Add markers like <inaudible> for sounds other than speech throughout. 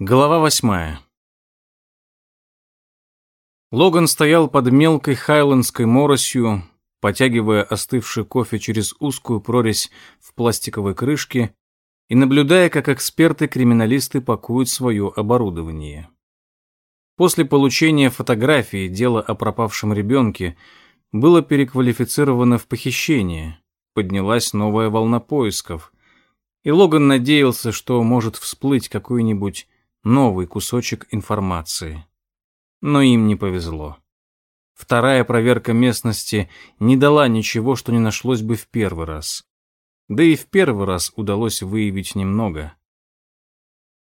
Глава восьмая. Логан стоял под мелкой хайлендской моросью, потягивая остывший кофе через узкую прорезь в пластиковой крышке и наблюдая, как эксперты-криминалисты пакуют свое оборудование. После получения фотографии дело о пропавшем ребенке было переквалифицировано в похищение, поднялась новая волна поисков, и Логан надеялся, что может всплыть какой-нибудь новый кусочек информации. Но им не повезло. Вторая проверка местности не дала ничего, что не нашлось бы в первый раз. Да и в первый раз удалось выявить немного.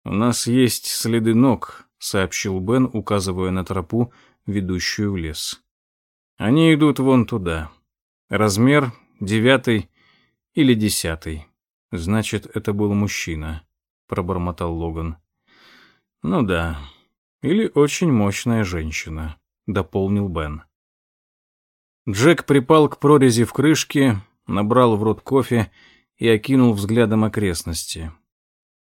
«У нас есть следы ног», — сообщил Бен, указывая на тропу, ведущую в лес. «Они идут вон туда. Размер девятый или десятый. Значит, это был мужчина», — пробормотал Логан. «Ну да. Или очень мощная женщина», — дополнил Бен. Джек припал к прорези в крышке, набрал в рот кофе и окинул взглядом окрестности.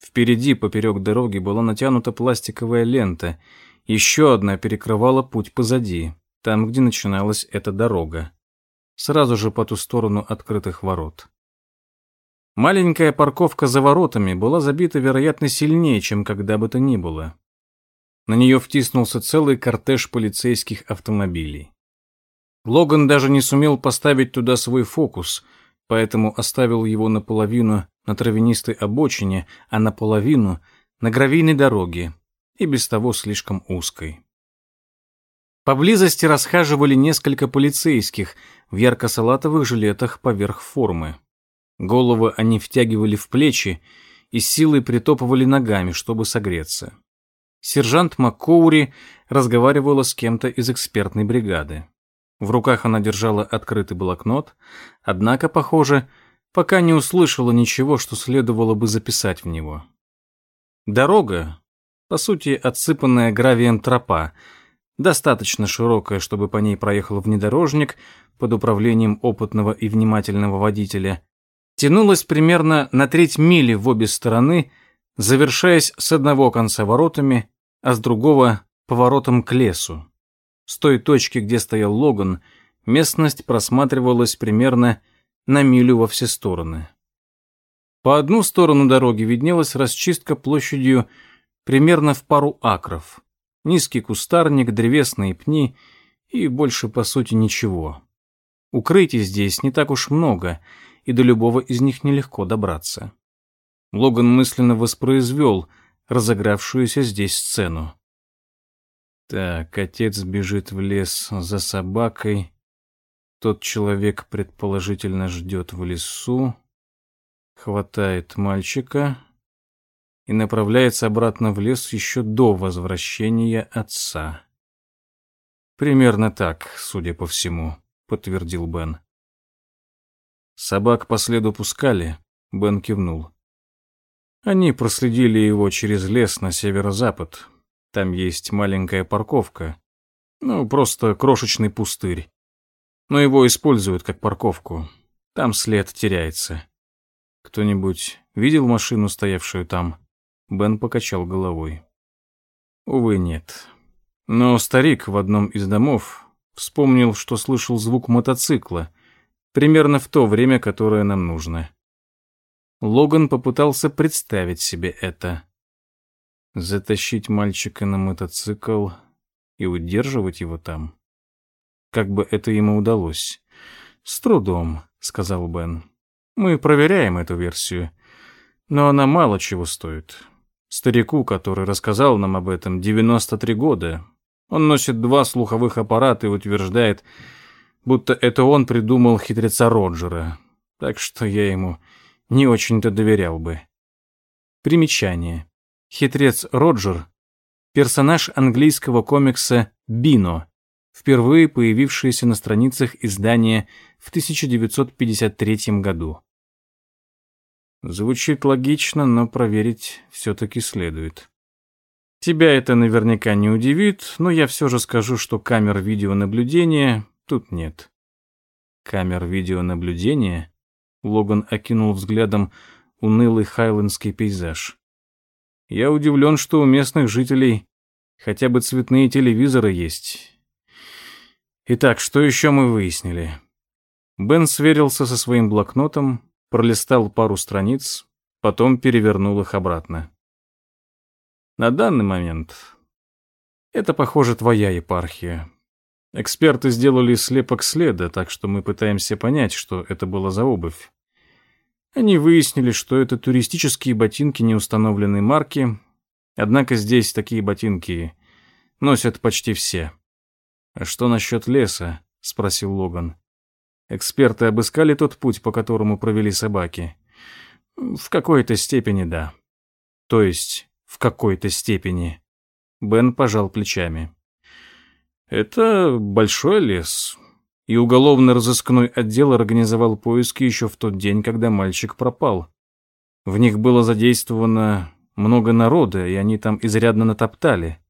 Впереди, поперек дороги, была натянута пластиковая лента. Еще одна перекрывала путь позади, там, где начиналась эта дорога. Сразу же по ту сторону открытых ворот. Маленькая парковка за воротами была забита, вероятно, сильнее, чем когда бы то ни было. На нее втиснулся целый кортеж полицейских автомобилей. Логан даже не сумел поставить туда свой фокус, поэтому оставил его наполовину на травянистой обочине, а наполовину на гравийной дороге, и без того слишком узкой. Поблизости расхаживали несколько полицейских в ярко-салатовых жилетах поверх формы. Головы они втягивали в плечи и силой притопывали ногами, чтобы согреться. Сержант МакКоури разговаривала с кем-то из экспертной бригады. В руках она держала открытый блокнот, однако, похоже, пока не услышала ничего, что следовало бы записать в него. Дорога, по сути, отсыпанная гравием тропа, достаточно широкая, чтобы по ней проехал внедорожник под управлением опытного и внимательного водителя, тянулась примерно на треть мили в обе стороны, завершаясь с одного конца воротами, а с другого — поворотом к лесу. С той точки, где стоял Логан, местность просматривалась примерно на милю во все стороны. По одну сторону дороги виднелась расчистка площадью примерно в пару акров. Низкий кустарник, древесные пни и больше, по сути, ничего. Укрытий здесь не так уж много — и до любого из них нелегко добраться. Логан мысленно воспроизвел разыгравшуюся здесь сцену. Так, отец бежит в лес за собакой. Тот человек предположительно ждет в лесу, хватает мальчика и направляется обратно в лес еще до возвращения отца. Примерно так, судя по всему, подтвердил Бен. Собак по следу пускали, Бен кивнул. Они проследили его через лес на северо-запад. Там есть маленькая парковка. Ну, просто крошечный пустырь. Но его используют как парковку. Там след теряется. Кто-нибудь видел машину, стоявшую там? Бен покачал головой. Увы, нет. Но старик в одном из домов вспомнил, что слышал звук мотоцикла, Примерно в то время, которое нам нужно. Логан попытался представить себе это. Затащить мальчика на мотоцикл и удерживать его там. Как бы это ему удалось? С трудом, сказал Бен. Мы проверяем эту версию, но она мало чего стоит. Старику, который рассказал нам об этом, 93 года. Он носит два слуховых аппарата и утверждает, будто это он придумал хитреца Роджера, так что я ему не очень-то доверял бы. Примечание. Хитрец Роджер — персонаж английского комикса «Бино», впервые появившийся на страницах издания в 1953 году. Звучит логично, но проверить все-таки следует. Тебя это наверняка не удивит, но я все же скажу, что камер видеонаблюдения Тут нет. Камер видеонаблюдения? Логан окинул взглядом унылый хайлендский пейзаж. Я удивлен, что у местных жителей хотя бы цветные телевизоры есть. Итак, что еще мы выяснили? Бен сверился со своим блокнотом, пролистал пару страниц, потом перевернул их обратно. На данный момент это, похоже, твоя епархия. Эксперты сделали слепок следа, так что мы пытаемся понять, что это было за обувь. Они выяснили, что это туристические ботинки неустановленной марки, однако здесь такие ботинки носят почти все. «А что насчет леса?» — спросил Логан. «Эксперты обыскали тот путь, по которому провели собаки?» «В какой-то степени, да». «То есть в какой-то степени?» Бен пожал плечами. «Это большой лес, и уголовно-розыскной отдел организовал поиски еще в тот день, когда мальчик пропал. В них было задействовано много народа, и они там изрядно натоптали.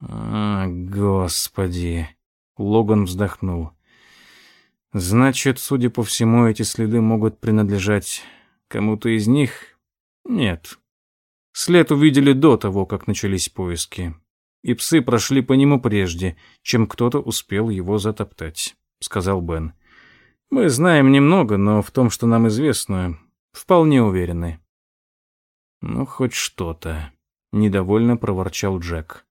«А, господи!» — Логан вздохнул. «Значит, судя по всему, эти следы могут принадлежать кому-то из них? Нет. След увидели до того, как начались поиски и псы прошли по нему прежде, чем кто-то успел его затоптать», — сказал Бен. «Мы знаем немного, но в том, что нам известно, вполне уверены». «Ну, хоть что-то», — недовольно проворчал Джек.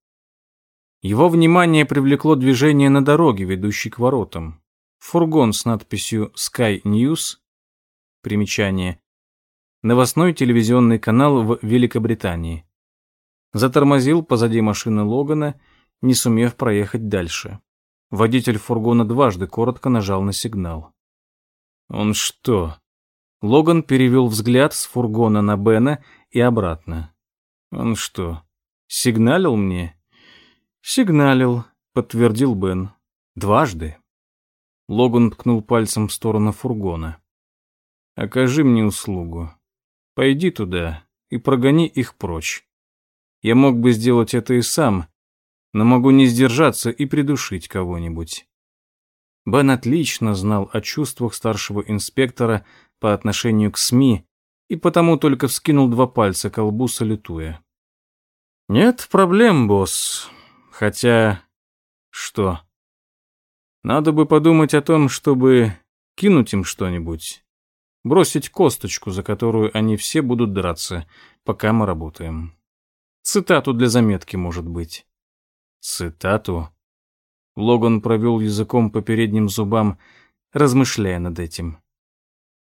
Его внимание привлекло движение на дороге, ведущей к воротам. Фургон с надписью «Sky News» примечание новостной телевизионный канал в Великобритании затормозил позади машины Логана, не сумев проехать дальше. Водитель фургона дважды коротко нажал на сигнал. «Он что?» Логан перевел взгляд с фургона на Бена и обратно. «Он что, сигналил мне?» «Сигналил», — подтвердил Бен. «Дважды». Логан ткнул пальцем в сторону фургона. «Окажи мне услугу. Пойди туда и прогони их прочь. Я мог бы сделать это и сам, но могу не сдержаться и придушить кого-нибудь. Бен отлично знал о чувствах старшего инспектора по отношению к СМИ и потому только вскинул два пальца к лбу, салютуя. «Нет проблем, босс. Хотя... что? Надо бы подумать о том, чтобы кинуть им что-нибудь. Бросить косточку, за которую они все будут драться, пока мы работаем». Цитату для заметки, может быть. Цитату? Логан провел языком по передним зубам, размышляя над этим.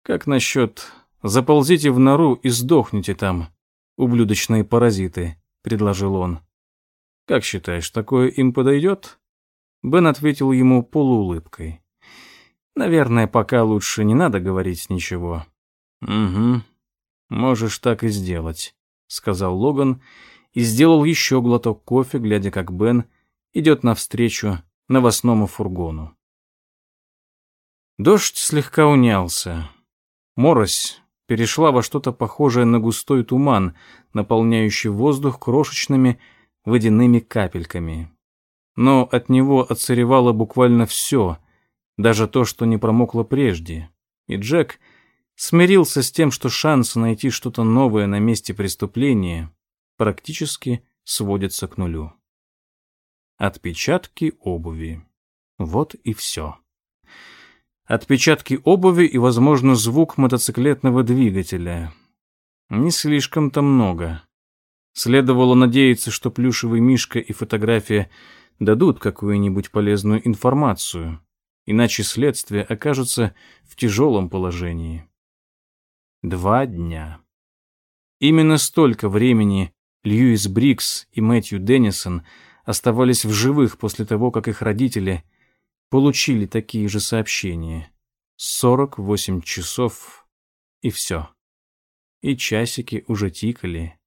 Как насчет «заползите в нору и сдохните там, ублюдочные паразиты», — предложил он. «Как считаешь, такое им подойдет?» Бен ответил ему полуулыбкой. «Наверное, пока лучше не надо говорить ничего». «Угу, можешь так и сделать», — сказал Логан, — и сделал еще глоток кофе, глядя, как Бен идет навстречу новостному фургону. Дождь слегка унялся. Морось перешла во что-то похожее на густой туман, наполняющий воздух крошечными водяными капельками. Но от него отсыревало буквально все, даже то, что не промокло прежде. И Джек смирился с тем, что шансы найти что-то новое на месте преступления практически сводится к нулю. Отпечатки обуви. Вот и все. Отпечатки обуви и, возможно, звук мотоциклетного двигателя. Не слишком-то много. Следовало надеяться, что плюшевый мишка и фотография дадут какую-нибудь полезную информацию, иначе следствие окажется в тяжелом положении. Два дня. Именно столько времени Льюис Брикс и Мэтью Деннисон оставались в живых после того, как их родители получили такие же сообщения. 48 часов и все. И часики уже тикали.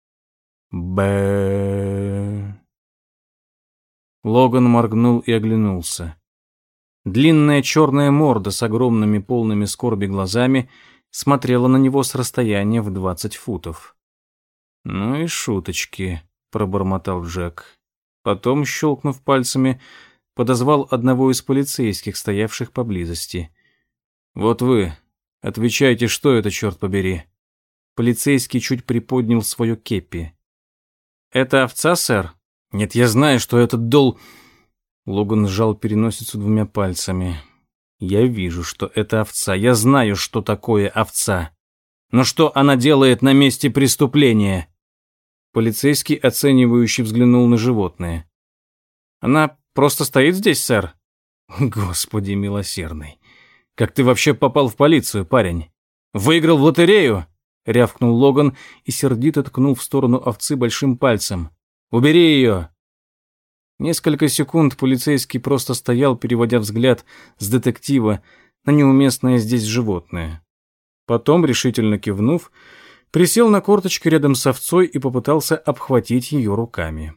Б. Логан моргнул и оглянулся. Длинная черная морда с огромными полными скорби глазами смотрела на него с расстояния в 20 футов. «Ну и шуточки», — пробормотал Джек. Потом, щелкнув пальцами, подозвал одного из полицейских, стоявших поблизости. «Вот вы, отвечайте, что это, черт побери?» Полицейский чуть приподнял свою кепи. Это овца, сэр? Нет, я знаю, что этот дол... Логан сжал переносицу двумя пальцами. Я вижу, что это овца. Я знаю, что такое овца. Но что она делает на месте преступления? Полицейский оценивающий взглянул на животное. Она просто стоит здесь, сэр? Господи милосердный. Как ты вообще попал в полицию, парень? Выиграл в лотерею? Рявкнул Логан и сердито ткнул в сторону овцы большим пальцем. Убери ее! Несколько секунд полицейский просто стоял, переводя взгляд с детектива на неуместное здесь животное. Потом, решительно кивнув, присел на корточки рядом с овцой и попытался обхватить ее руками.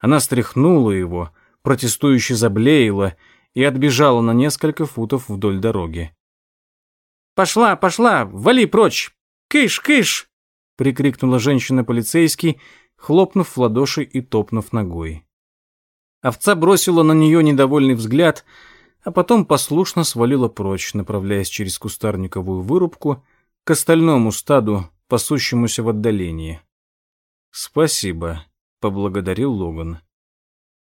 Она стряхнула его, протестующе заблеяла и отбежала на несколько футов вдоль дороги. «Пошла, пошла, вали прочь! Кыш, кыш!» — прикрикнула женщина-полицейский, хлопнув в ладоши и топнув ногой. Овца бросила на нее недовольный взгляд, а потом послушно свалила прочь, направляясь через кустарниковую вырубку к остальному стаду, пасущемуся в отдалении. «Спасибо», — поблагодарил Логан.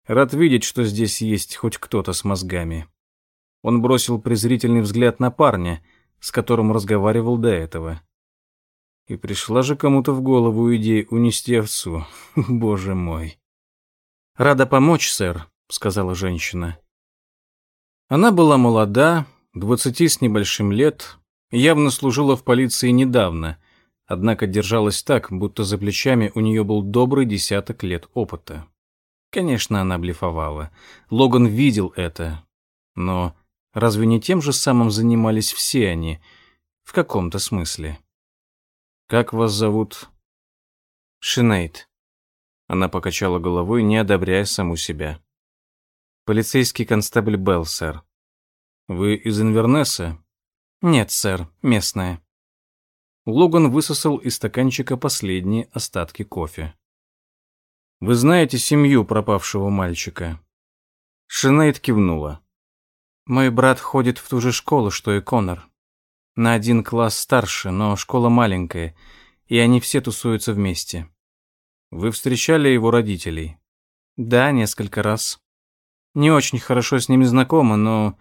«Рад видеть, что здесь есть хоть кто-то с мозгами». Он бросил презрительный взгляд на парня, с которым разговаривал до этого. И пришла же кому-то в голову идея унести овцу. <laughs> Боже мой. «Рада помочь, сэр», — сказала женщина. Она была молода, двадцати с небольшим лет, явно служила в полиции недавно, однако держалась так, будто за плечами у нее был добрый десяток лет опыта. Конечно, она блефовала. Логан видел это. Но разве не тем же самым занимались все они? В каком-то смысле. «Как вас зовут?» «Шинейд», она покачала головой, не одобряя саму себя. «Полицейский констебль Белл, сэр». «Вы из Инвернесса?» «Нет, сэр, местная». Логан высосал из стаканчика последние остатки кофе. «Вы знаете семью пропавшего мальчика?» Шинейд кивнула. «Мой брат ходит в ту же школу, что и Конор. На один класс старше, но школа маленькая, и они все тусуются вместе. Вы встречали его родителей? Да, несколько раз. Не очень хорошо с ними знакома, но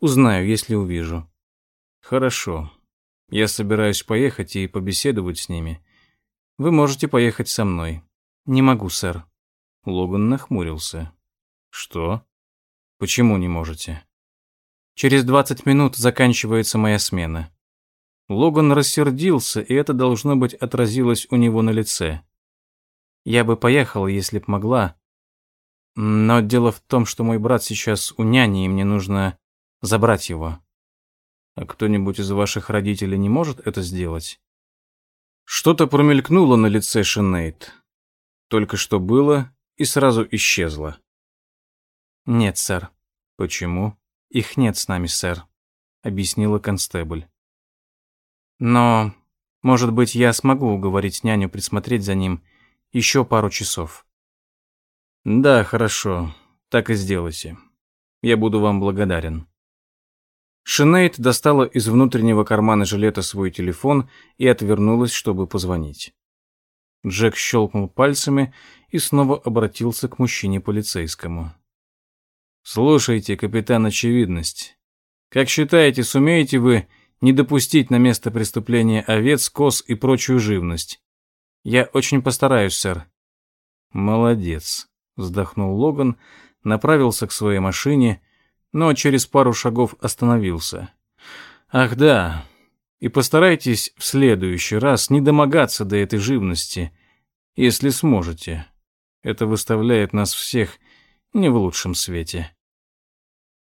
узнаю, если увижу. Хорошо. Я собираюсь поехать и побеседовать с ними. Вы можете поехать со мной. Не могу, сэр. Логан нахмурился. Что? Почему не можете? Через двадцать минут заканчивается моя смена. Логан рассердился, и это должно быть отразилось у него на лице. Я бы поехала, если б могла. Но дело в том, что мой брат сейчас у няни, и мне нужно забрать его. А кто-нибудь из ваших родителей не может это сделать? Что-то промелькнуло на лице Шинейд. Только что было и сразу исчезло. Нет, сэр. Почему? Их нет с нами, сэр, объяснила констебль. Но, может быть, я смогу уговорить няню присмотреть за ним еще пару часов. Да, хорошо. Так и сделайте. Я буду вам благодарен. Шинейд достала из внутреннего кармана жилета свой телефон и отвернулась, чтобы позвонить. Джек щелкнул пальцами и снова обратился к мужчине-полицейскому. «Слушайте, капитан Очевидность, как считаете, сумеете вы не допустить на место преступления овец, коз и прочую живность? Я очень постараюсь, сэр. Молодец, вздохнул Логан, направился к своей машине, но через пару шагов остановился. Ах да, и постарайтесь в следующий раз не домогаться до этой живности, если сможете. Это выставляет нас всех не в лучшем свете.